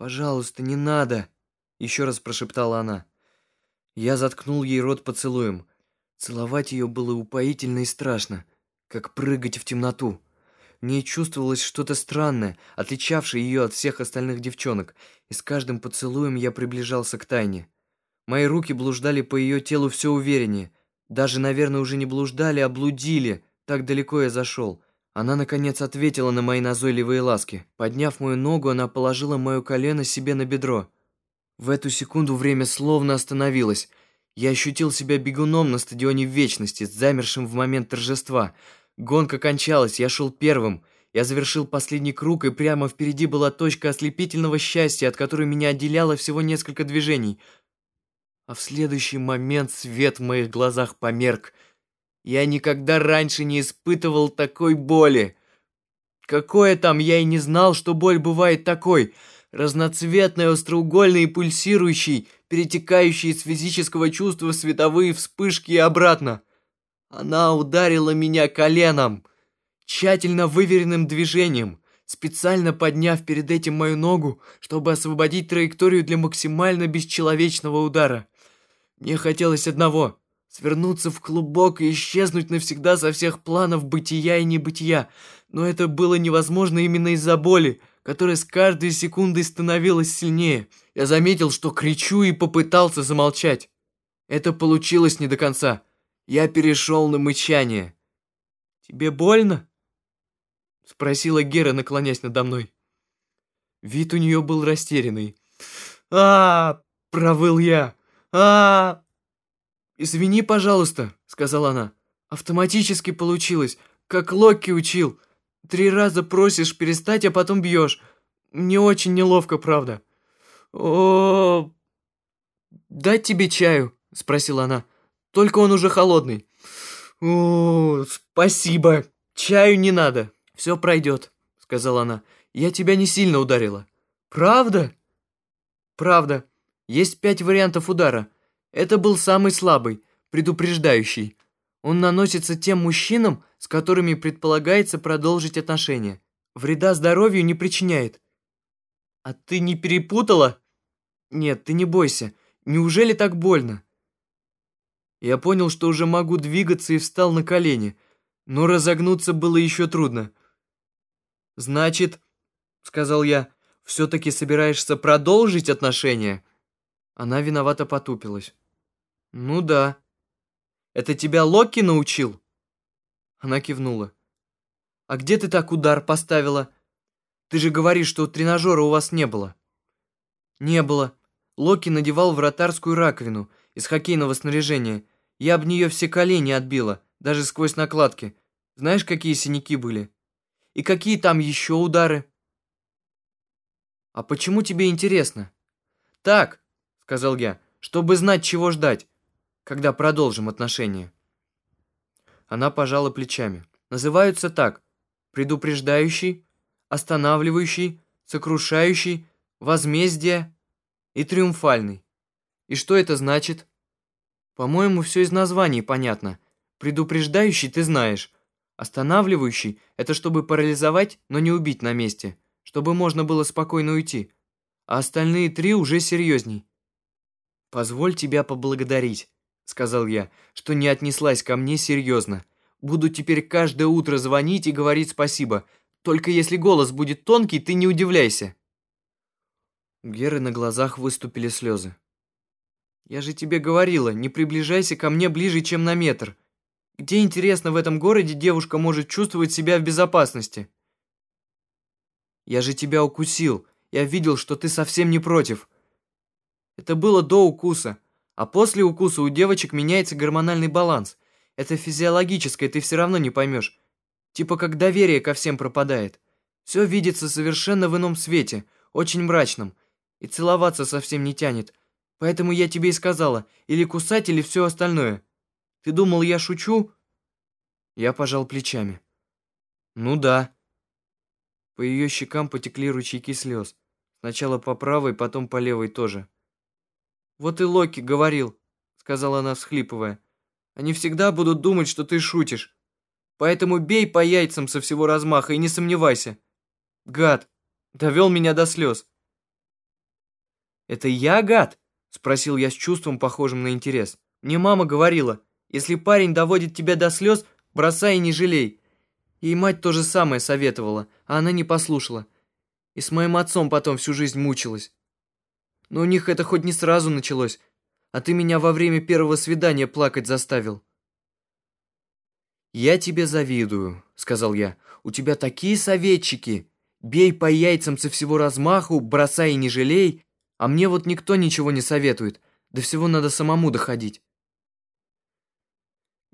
«Пожалуйста, не надо!» — еще раз прошептала она. Я заткнул ей рот поцелуем. Целовать ее было упоительно и страшно, как прыгать в темноту. В ней чувствовалось что-то странное, отличавшее ее от всех остальных девчонок, и с каждым поцелуем я приближался к тайне. Мои руки блуждали по ее телу все увереннее. Даже, наверное, уже не блуждали, а блудили. Так далеко я зашел. Она, наконец, ответила на мои назойливые ласки. Подняв мою ногу, она положила мое колено себе на бедро. В эту секунду время словно остановилось. Я ощутил себя бегуном на стадионе Вечности, замершим в момент торжества. Гонка кончалась, я шел первым. Я завершил последний круг, и прямо впереди была точка ослепительного счастья, от которой меня отделяло всего несколько движений. А в следующий момент свет в моих глазах померк — я никогда раньше не испытывал такой боли. Какое там, я и не знал, что боль бывает такой. Разноцветной, остроугольной и пульсирующей, перетекающей из физического чувства световые вспышки и обратно. Она ударила меня коленом, тщательно выверенным движением, специально подняв перед этим мою ногу, чтобы освободить траекторию для максимально бесчеловечного удара. Мне хотелось одного свернуться в клубок и исчезнуть навсегда со всех планов бытия и небытия. Но это было невозможно именно из-за боли, которая с каждой секундой становилась сильнее. Я заметил, что кричу и попытался замолчать. Это получилось не до конца. Я перешел на мычание. «Тебе больно?» Спросила Гера, наклонясь надо мной. Вид у нее был растерянный. а, -а, -а провыл я. а, -а, «Извини, пожалуйста», — сказала она. «Автоматически получилось, как Локи учил. Три раза просишь перестать, а потом бьешь. Мне очень неловко, правда». «О, дать тебе чаю?» — спросила она. «Только он уже холодный». «О, спасибо. Чаю не надо. Все пройдет», — сказала она. «Я тебя не сильно ударила». «Правда?» «Правда. Есть пять вариантов удара. Это был самый слабый, предупреждающий. Он наносится тем мужчинам, с которыми предполагается продолжить отношения. Вреда здоровью не причиняет. А ты не перепутала? Нет, ты не бойся. Неужели так больно? Я понял, что уже могу двигаться и встал на колени, но разогнуться было еще трудно. «Значит, — сказал я, — все-таки собираешься продолжить отношения?» Она виновато потупилась. «Ну да. Это тебя Локи научил?» Она кивнула. «А где ты так удар поставила? Ты же говоришь, что тренажера у вас не было». «Не было. Локи надевал вратарскую раковину из хоккейного снаряжения. Я об нее все колени отбила, даже сквозь накладки. Знаешь, какие синяки были? И какие там еще удары?» «А почему тебе интересно?» «Так», — сказал я, — «чтобы знать, чего ждать когда продолжим отношения?» Она пожала плечами. «Называются так. Предупреждающий, останавливающий, сокрушающий, возмездие и триумфальный. И что это значит?» «По-моему, все из названий понятно. Предупреждающий ты знаешь. Останавливающий – это чтобы парализовать, но не убить на месте, чтобы можно было спокойно уйти. А остальные три уже серьезней. Позволь тебя поблагодарить сказал я, что не отнеслась ко мне серьезно. Буду теперь каждое утро звонить и говорить спасибо. Только если голос будет тонкий, ты не удивляйся. У Геры на глазах выступили слезы. «Я же тебе говорила, не приближайся ко мне ближе, чем на метр. Где, интересно, в этом городе девушка может чувствовать себя в безопасности?» «Я же тебя укусил. Я видел, что ты совсем не против. Это было до укуса. А после укуса у девочек меняется гормональный баланс. Это физиологическое, ты все равно не поймешь. Типа как доверие ко всем пропадает. Все видится совершенно в ином свете, очень мрачном. И целоваться совсем не тянет. Поэтому я тебе и сказала, или кусать, или все остальное. Ты думал, я шучу?» Я пожал плечами. «Ну да». По ее щекам потекли ручейки слез. Сначала по правой, потом по левой тоже. «Вот и Локи говорил», — сказала она, всхлипывая. «Они всегда будут думать, что ты шутишь. Поэтому бей по яйцам со всего размаха и не сомневайся. Гад, довел меня до слез». «Это я, гад?» – спросил я с чувством, похожим на интерес. «Мне мама говорила, если парень доводит тебя до слез, бросай и не жалей». Ей мать то же самое советовала, а она не послушала. И с моим отцом потом всю жизнь мучилась. Но у них это хоть не сразу началось, а ты меня во время первого свидания плакать заставил. «Я тебе завидую», — сказал я. «У тебя такие советчики. Бей по яйцам со всего размаху, бросай и не жалей. А мне вот никто ничего не советует. До всего надо самому доходить».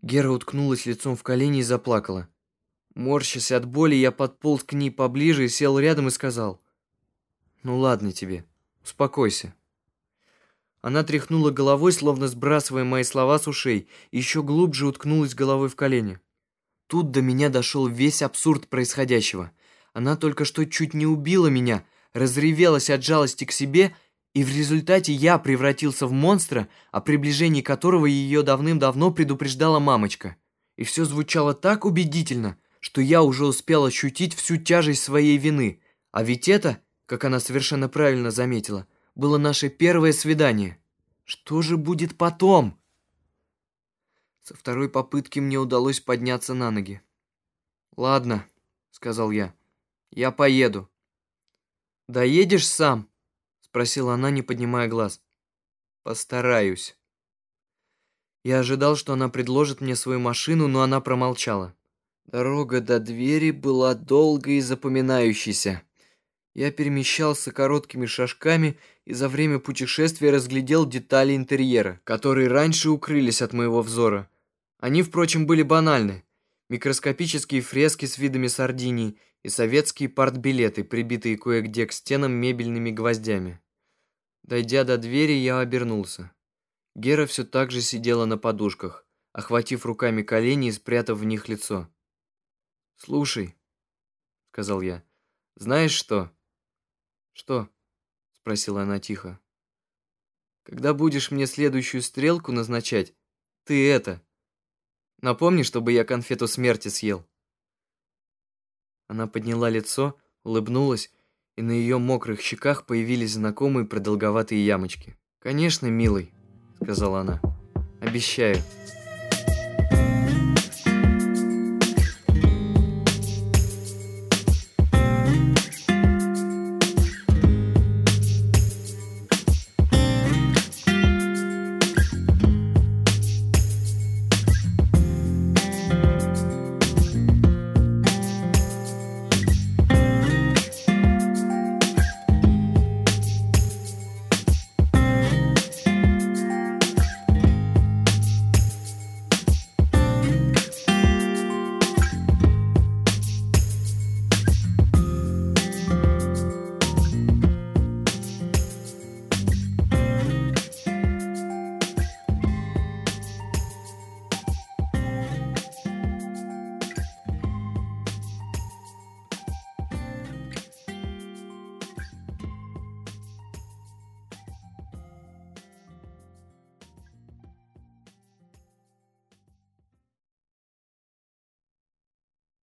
Гера уткнулась лицом в колени и заплакала. Морщась от боли, я подполз к ней поближе и сел рядом и сказал. «Ну ладно тебе, успокойся». Она тряхнула головой, словно сбрасывая мои слова с ушей, и еще глубже уткнулась головой в колени. Тут до меня дошел весь абсурд происходящего. Она только что чуть не убила меня, разревелась от жалости к себе, и в результате я превратился в монстра, о приближении которого ее давным-давно предупреждала мамочка. И все звучало так убедительно, что я уже успел ощутить всю тяжесть своей вины. А ведь это, как она совершенно правильно заметила, было наше первое свидание. Что же будет потом? Со второй попытки мне удалось подняться на ноги. «Ладно», — сказал я, — «я поеду». «Доедешь сам?» — спросила она, не поднимая глаз. «Постараюсь». Я ожидал, что она предложит мне свою машину, но она промолчала. Дорога до двери была долгой и запоминающейся. Я перемещался короткими шажками и за время путешествия разглядел детали интерьера, которые раньше укрылись от моего взора. Они, впрочем, были банальны. Микроскопические фрески с видами Сардинии и советские партбилеты, прибитые кое-где к стенам мебельными гвоздями. Дойдя до двери, я обернулся. Гера все так же сидела на подушках, охватив руками колени и спрятав в них лицо. «Слушай», — сказал я, — «знаешь что?» «Что?» — спросила она тихо. «Когда будешь мне следующую стрелку назначать, ты это, Напомни, чтобы я конфету смерти съел». Она подняла лицо, улыбнулась, и на ее мокрых щеках появились знакомые продолговатые ямочки. «Конечно, милый», — сказала она. «Обещаю».